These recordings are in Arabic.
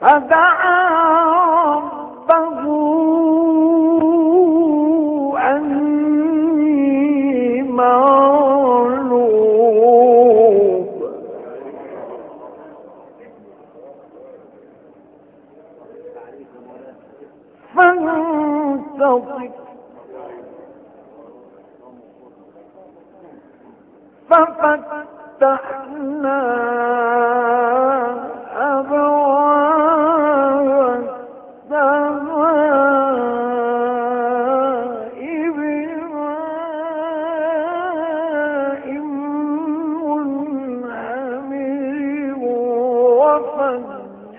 فدعا ربه أني مغلوب فانتصر ففتحنا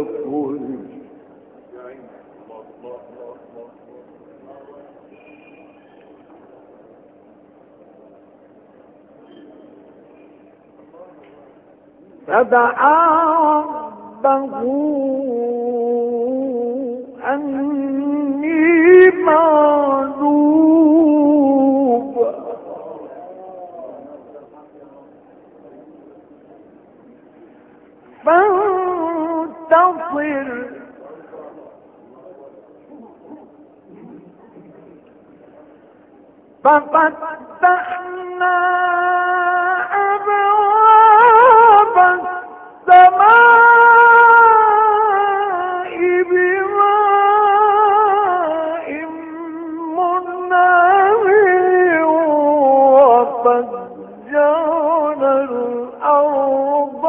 قد قدر فدعا ربه أني مغلوب تنصر. ففتحنا أبواب السماء بماء منهمر وفجرنا الأرض